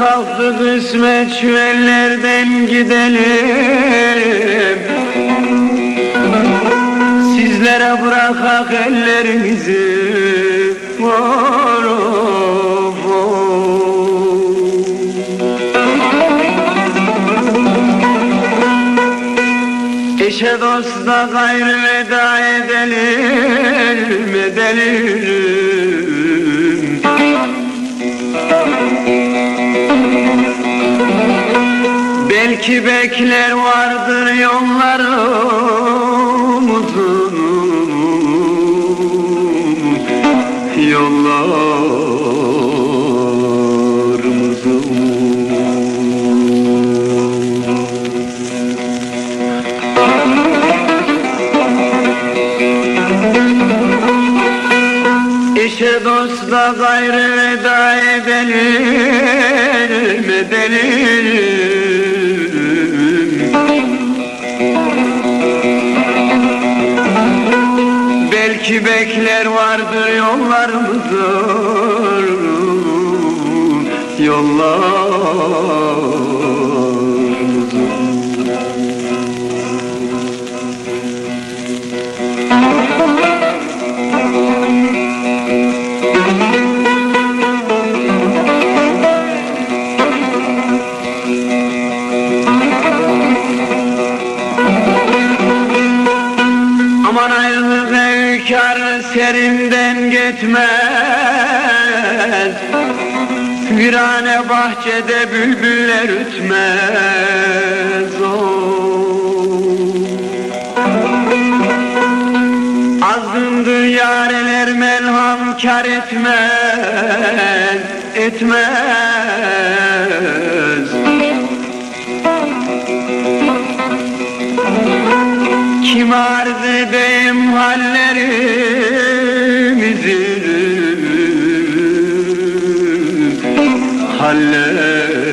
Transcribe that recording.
Kalktı kısmet şu gidelim Sizlere bırakak ellerimizi Vur, vur. Eşe dosta gayrı veda edelim, edelim Belki bekler vardır yollarımızın Yollarımızın İşe dosta gayrı veda edelim, edelim bekler vardır yollarımızın Yollarımızın Bekar serinden geçmez. Virane bahçede bülbüller ütmez. Oh. Azındı yareler melham kar etmez Etmez. Kim arz edeyim halle halimizi Haller